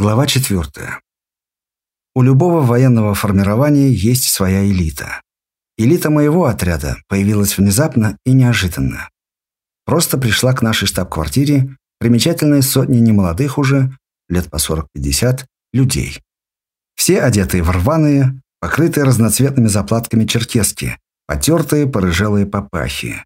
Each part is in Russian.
Глава 4. У любого военного формирования есть своя элита. Элита моего отряда появилась внезапно и неожиданно. Просто пришла к нашей штаб-квартире примечательная сотня немолодых уже, лет по 40-50, людей. Все одетые в рваные, покрытые разноцветными заплатками черкески, потертые порыжелые папахи.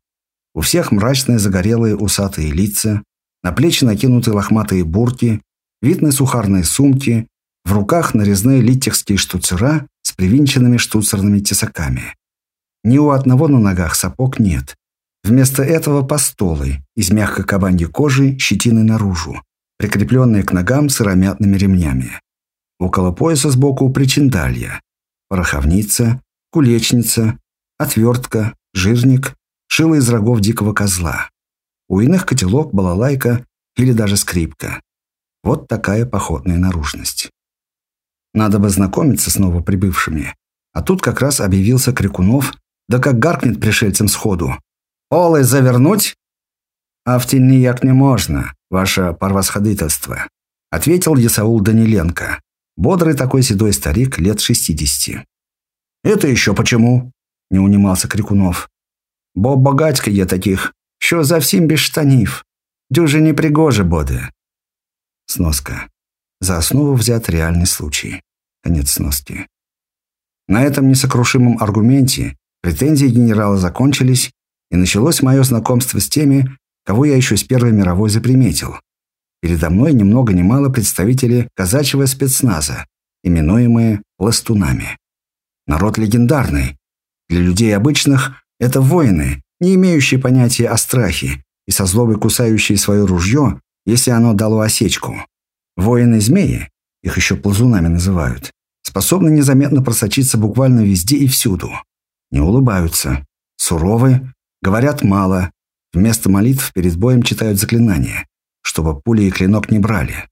У всех мрачные загорелые усатые лица, на плечи накинуты лохматые бурки, видны сухарные сумки, в руках нарезные литтерские штуцера с привинченными штуцерными тесаками. Ни у одного на ногах сапог нет. Вместо этого постолы из мягкой кабаньей кожи щетины наружу, прикрепленные к ногам сыромятными ремнями. Около пояса сбоку причиндалья, пороховница, кулечница, отвертка, жирник, шило из рогов дикого козла. У иных котелок, балалайка или даже скрипка. Вот такая походная наружность. Надо бы знакомиться с новоприбывшими. А тут как раз объявился Крикунов, да как гаркнет пришельцам сходу. «Олы завернуть?» «А в тельнияк не можно, ваше парвосходительство», ответил Ясаул Даниленко. Бодрый такой седой старик лет шестидесяти. «Это еще почему?» – не унимался Крикунов. «Бо богатька я таких, що зовсім без штанів. Дюже не пригоже буде. Сноска. За основу взят реальный случай. Конец сноски. На этом несокрушимом аргументе претензии генерала закончились, и началось мое знакомство с теми, кого я еще с Первой мировой заприметил. Передо мной ни много ни мало представители казачьего спецназа, именуемые пластунами. Народ легендарный. Для людей обычных это воины, не имеющие понятия о страхе и со злобой кусающие свое ружье если оно дало осечку. Воины-змеи, их еще ползунами называют, способны незаметно просочиться буквально везде и всюду. Не улыбаются, суровы, говорят мало, вместо молитв перед боем читают заклинания, чтобы пули и клинок не брали.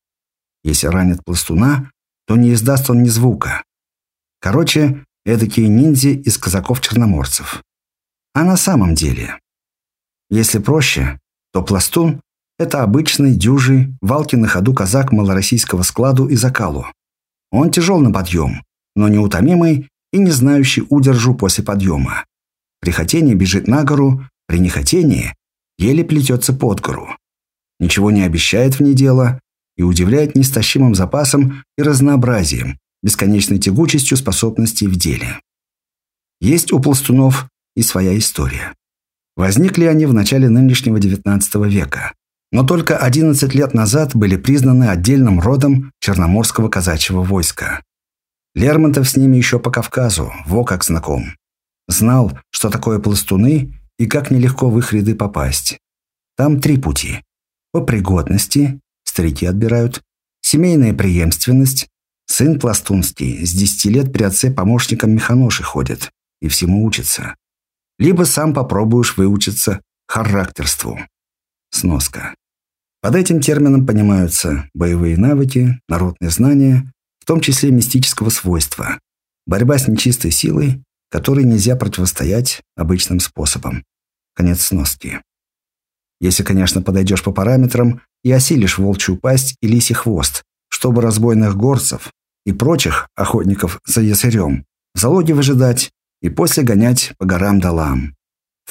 Если ранит пластуна, то не издаст он ни звука. Короче, эдакие ниндзя из казаков-черноморцев. А на самом деле, если проще, то пластун это обычный, дюжий, валки на ходу казак малороссийского складу и закалу. Он тяжел на подъем, но неутомимый и не знающий удержу после подъема. При хотении бежит на гору, при нехотении еле плетется под гору. Ничего не обещает в дело и удивляет неистощимым запасом и разнообразием, бесконечной тягучестью способностей в деле. Есть у пластунов и своя история. Возникли они в начале нынешнего XIX века но только 11 лет назад были признаны отдельным родом Черноморского казачьего войска. Лермонтов с ними еще по Кавказу, во как знаком. Знал, что такое пластуны и как нелегко в их ряды попасть. Там три пути. По пригодности, старики отбирают, семейная преемственность, сын пластунский с 10 лет при отце помощником механоши ходит и всему учится. Либо сам попробуешь выучиться характерству. Сноска. Под этим термином понимаются боевые навыки, народные знания, в том числе мистического свойства, борьба с нечистой силой, которой нельзя противостоять обычным способом. Конец сноски. Если, конечно, подойдешь по параметрам и осилишь волчью пасть и лисий хвост, чтобы разбойных горцев и прочих охотников за ясырем в залоге выжидать и после гонять по горам-долам.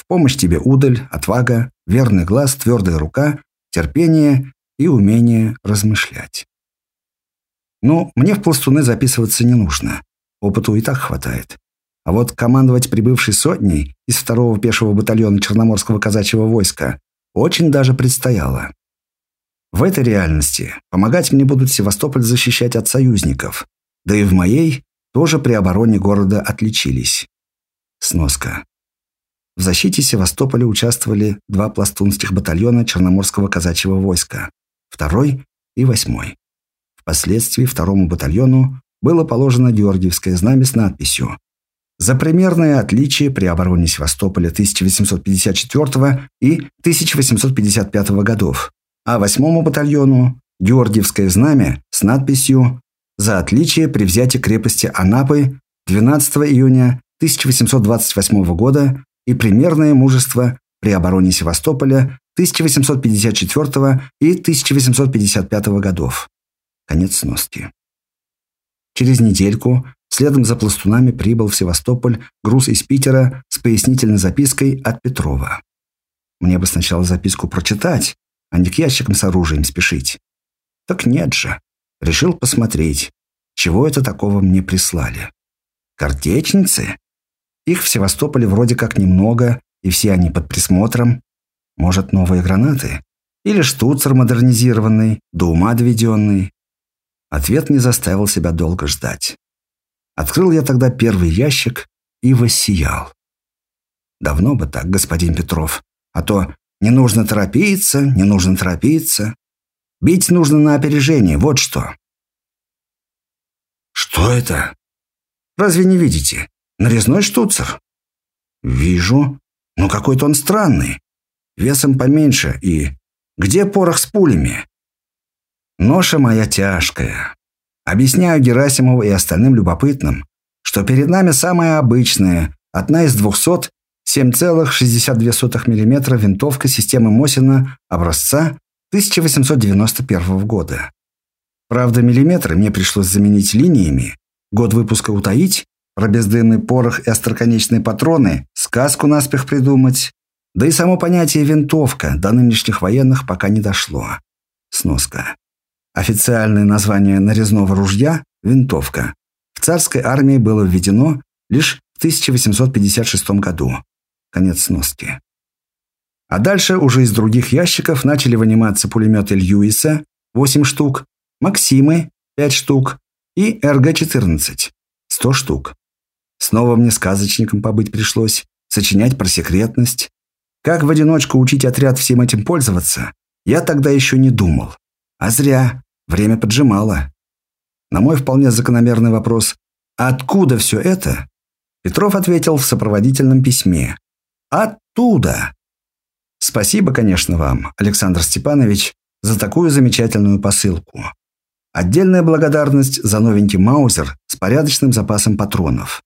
В помощь тебе удаль, отвага, верный глаз, твердая рука терпение и умение размышлять. Ну, мне в пластуны записываться не нужно. Опыту и так хватает. А вот командовать прибывшей сотней из второго пешего батальона Черноморского казачьего войска очень даже предстояло. В этой реальности помогать мне будут Севастополь защищать от союзников. Да и в моей тоже при обороне города отличились. Сноска. В защите Севастополя участвовали два пластунских батальона Черноморского казачьего войска, второй и восьмой. Впоследствии второму батальону было положено Георгиевское знамя с надписью «За примерное отличие при обороне Севастополя 1854 и 1855 годов», а восьмому батальону Георгиевское знамя с надписью «За отличие при взятии крепости Анапы 12 июня 1828 года и примерное мужество при обороне Севастополя 1854 и 1855 годов. Конец сноски. Через недельку следом за пластунами прибыл в Севастополь груз из Питера с пояснительной запиской от Петрова. Мне бы сначала записку прочитать, а не к ящикам с оружием спешить. Так нет же. Решил посмотреть, чего это такого мне прислали. Картечницы? Их в Севастополе вроде как немного, и все они под присмотром. Может, новые гранаты? Или штуцер модернизированный, до ума доведенный? Ответ не заставил себя долго ждать. Открыл я тогда первый ящик и воссиял. Давно бы так, господин Петров. А то не нужно торопиться, не нужно торопиться. Бить нужно на опережение, вот что. Что это? Разве не видите? Нарезной штуцер. Вижу. Но какой-то он странный. Весом поменьше и... Где порох с пулями? Ноша моя тяжкая. Объясняю Герасимову и остальным любопытным, что перед нами самая обычная, одна из 200 7,62 мм винтовка системы Мосина образца 1891 года. Правда, миллиметры мне пришлось заменить линиями, год выпуска утаить, про бездымный порох и остроконечные патроны, сказку наспех придумать. Да и само понятие «винтовка» до нынешних военных пока не дошло. Сноска. Официальное название нарезного ружья – винтовка. В царской армии было введено лишь в 1856 году. Конец сноски. А дальше уже из других ящиков начали выниматься пулеметы Льюиса, 8 штук, Максимы, 5 штук и РГ-14, 100 штук. Снова мне сказочником побыть пришлось, сочинять про секретность. Как в одиночку учить отряд всем этим пользоваться, я тогда еще не думал. А зря, время поджимало. На мой вполне закономерный вопрос «Откуда все это?» Петров ответил в сопроводительном письме, Оттуда. Спасибо, конечно, вам, Александр Степанович, за такую замечательную посылку. Отдельная благодарность за новенький Маузер с порядочным запасом патронов.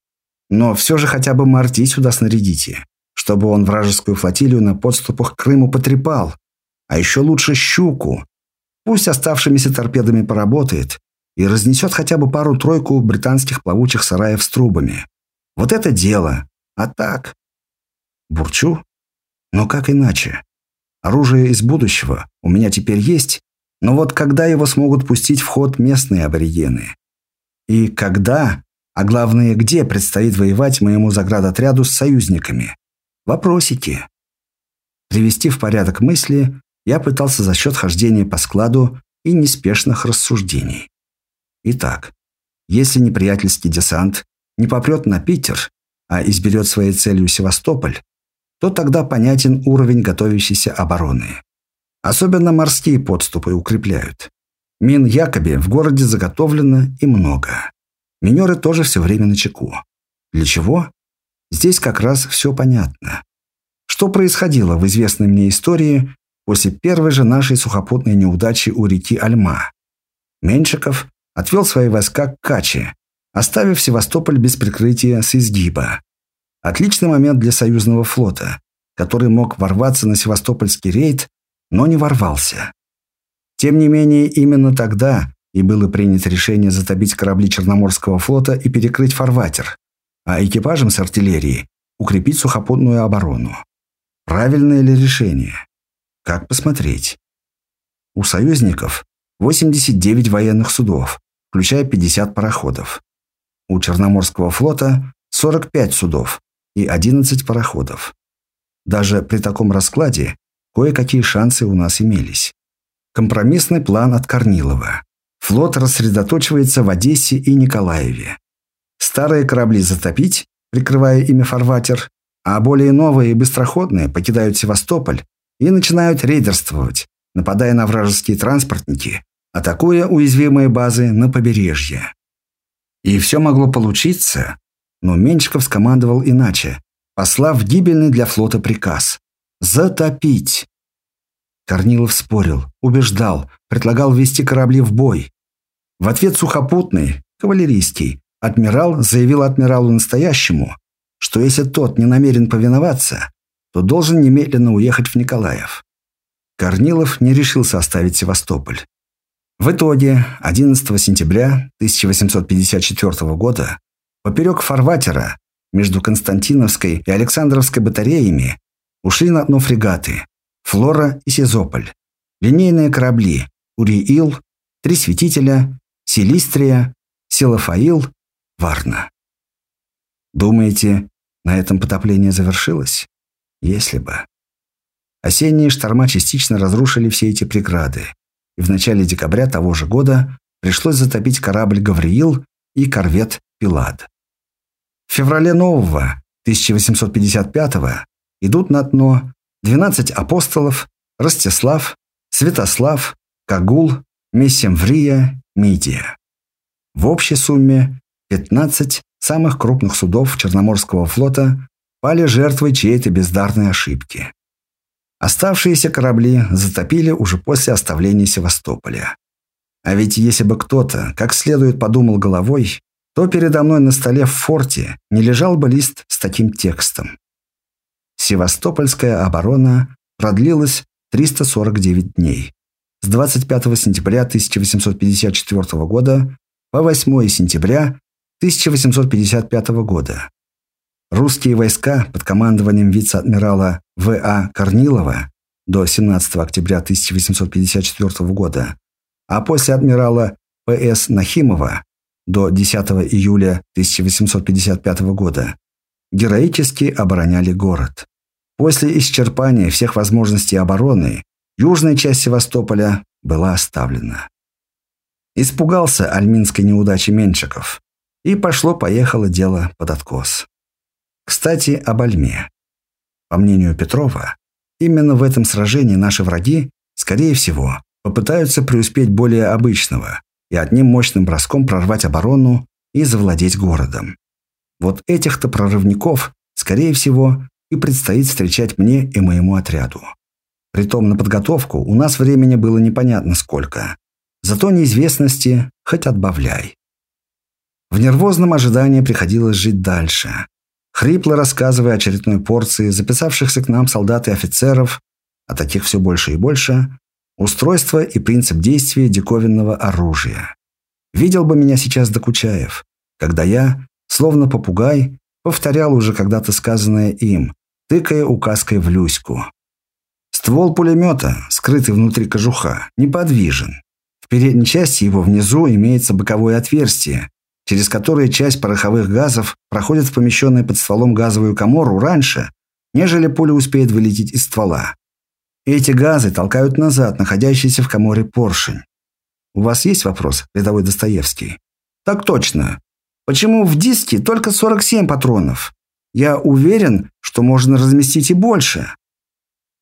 Но все же хотя бы Марти сюда снарядите, чтобы он вражескую флотилию на подступах к Крыму потрепал. А еще лучше щуку. Пусть оставшимися торпедами поработает и разнесет хотя бы пару-тройку британских плавучих сараев с трубами. Вот это дело. А так, Бурчу? Но как иначе? Оружие из будущего у меня теперь есть, но вот когда его смогут пустить в ход местные аборигены? И когда, а главное, где предстоит воевать моему заградотряду с союзниками? Вопросики. Привести в порядок мысли я пытался за счет хождения по складу и неспешных рассуждений. Итак, если неприятельский десант не попрет на Питер, а изберет своей целью Севастополь, то тогда понятен уровень готовящейся обороны. Особенно морские подступы укрепляют. Мин якобы в городе заготовлено и много. Минеры тоже все время на чеку. Для чего? Здесь как раз все понятно. Что происходило в известной мне истории после первой же нашей сухопутной неудачи у реки Альма? Меньшиков отвел свои войска к Каче, оставив Севастополь без прикрытия с изгиба. Отличный момент для союзного флота, который мог ворваться на севастопольский рейд, но не ворвался. Тем не менее, именно тогда и было принято решение затопить корабли Черноморского флота и перекрыть фарватер, а экипажам с артиллерии укрепить сухопутную оборону. Правильное ли решение? Как посмотреть? У союзников 89 военных судов, включая 50 пароходов. У Черноморского флота 45 судов, и 11 пароходов. Даже при таком раскладе кое-какие шансы у нас имелись. Компромиссный план от Корнилова. Флот рассредоточивается в Одессе и Николаеве. Старые корабли затопить, прикрывая ими фарватер, а более новые и быстроходные покидают Севастополь и начинают рейдерствовать, нападая на вражеские транспортники, атакуя уязвимые базы на побережье. И все могло получиться, но Меньшиков скомандовал иначе, послав гибельный для флота приказ – затопить. Корнилов спорил, убеждал, предлагал вести корабли в бой. В ответ сухопутный, кавалерийский, адмирал заявил адмиралу настоящему, что если тот не намерен повиноваться, то должен немедленно уехать в Николаев. Корнилов не решился оставить Севастополь. В итоге 11 сентября 1854 года поперек фарватера между Константиновской и Александровской батареями ушли на дно фрегаты «Флора» и «Сизополь», линейные корабли «Уриил», «Три святителя», «Силистрия», «Силофаил», «Варна». Думаете, на этом потопление завершилось? Если бы. Осенние шторма частично разрушили все эти преграды, и в начале декабря того же года пришлось затопить корабль «Гавриил» и корвет «Пилад». В феврале нового, 1855-го, идут на дно 12 апостолов, Ростислав, Святослав, Кагул, Мессемврия, Мидия. В общей сумме 15 самых крупных судов Черноморского флота пали жертвой чьей-то бездарной ошибки. Оставшиеся корабли затопили уже после оставления Севастополя. А ведь если бы кто-то как следует подумал головой, то передо мной на столе в форте не лежал бы лист с таким текстом. Севастопольская оборона продлилась 349 дней. С 25 сентября 1854 года по 8 сентября 1855 года. Русские войска под командованием вице-адмирала В.А. Корнилова до 17 октября 1854 года, а после адмирала П.С. Нахимова до 10 июля 1855 года героически обороняли город. После исчерпания всех возможностей обороны южная часть Севастополя была оставлена. Испугался альминской неудачи Меньшиков, и пошло-поехало дело под откос. Кстати, об Альме. По мнению Петрова, именно в этом сражении наши враги, скорее всего, попытаются преуспеть более обычного и одним мощным броском прорвать оборону и завладеть городом. Вот этих-то прорывников, скорее всего, и предстоит встречать мне и моему отряду. Притом на подготовку у нас времени было непонятно сколько. Зато неизвестности хоть отбавляй. В нервозном ожидании приходилось жить дальше. Хрипло рассказывая очередной порции записавшихся к нам солдат и офицеров, а таких все больше и больше, устройство и принцип действия диковинного оружия. Видел бы меня сейчас Докучаев, когда я, словно попугай, повторял уже когда-то сказанное им, тыкая указкой в Люську. Ствол пулемета, скрытый внутри кожуха, неподвижен. В передней части его внизу имеется боковое отверстие, через которое часть пороховых газов проходит в помещенную под стволом газовую комору раньше, нежели пуля успеет вылететь из ствола. эти газы толкают назад находящийся в коморе поршень. У вас есть вопрос, рядовой Достоевский? Так точно. Почему в диске только 47 патронов? Я уверен, что можно разместить и больше.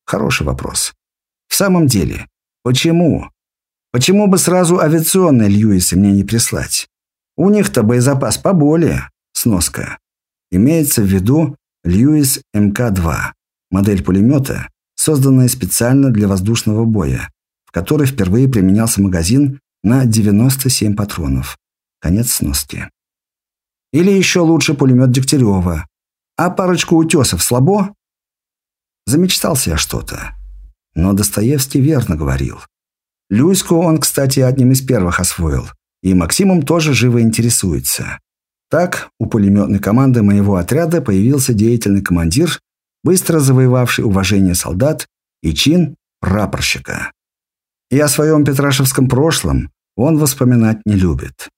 Хороший вопрос. В самом деле, почему? Почему бы сразу авиационные Льюисы мне не прислать? У них-то боезапас поболее. Сноска. Имеется в виду Льюис МК-2, модель пулемета, созданная специально для воздушного боя, в которой впервые применялся магазин на 97 патронов. Конец сноски. Или еще лучше пулемет Дегтярева. А парочку утесов слабо? Замечтался я что-то. Но Достоевский верно говорил. Люську он, кстати, одним из первых освоил. И Максимом тоже живо интересуется. Так, у пулеметной команды моего отряда появился деятельный командир, быстро завоевавший уважение солдат и чин прапорщика. И о своем петрашевском прошлом он воспоминать не любит.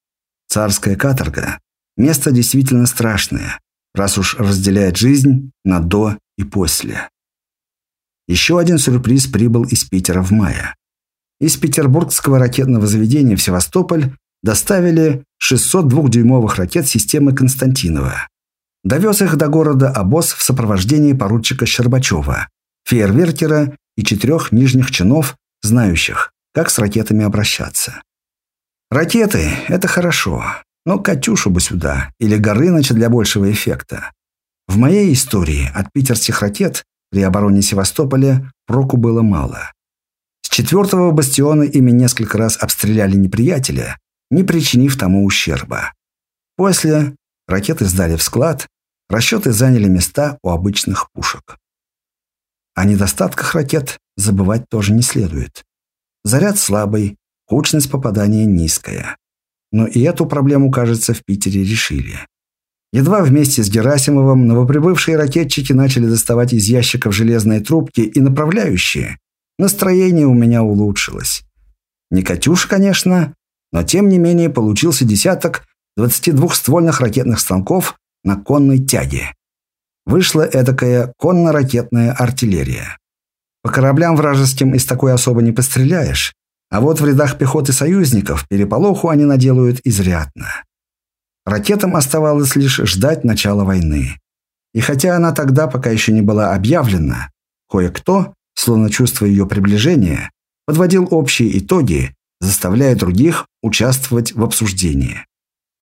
Царская каторга Место действительно страшное, раз уж разделяет жизнь на «до» и «после». Еще один сюрприз прибыл из Питера в мае. Из петербургского ракетного заведения в Севастополь доставили 602-дюймовых ракет системы Константинова. Довез их до города обоз в сопровождении поручика Щербачева, фейерверкера и четырех нижних чинов, знающих, как с ракетами обращаться. Ракеты – это хорошо, но Катюшу бы сюда, или Горыныча для большего эффекта. В моей истории от питерских ракет при обороне Севастополя проку было мало. С четвертого бастиона ими несколько раз обстреляли неприятеля, не причинив тому ущерба. После ракеты сдали в склад, расчеты заняли места у обычных пушек. О недостатках ракет забывать тоже не следует. Заряд слабый, кучность попадания низкая. Но и эту проблему, кажется, в Питере решили. Едва вместе с Герасимовым новоприбывшие ракетчики начали доставать из ящиков железные трубки и направляющие, настроение у меня улучшилось. Не «Катюш», конечно, но тем не менее получился десяток 22-ствольных ракетных станков на конной тяге. Вышла эдакая конно-ракетная артиллерия. По кораблям вражеским из такой особо не постреляешь, а вот в рядах пехоты союзников переполоху они наделают изрядно. Ракетам оставалось лишь ждать начала войны. И хотя она тогда пока еще не была объявлена, кое-кто, словно чувствуя ее приближение, подводил общие итоги, заставляя других участвовать в обсуждении.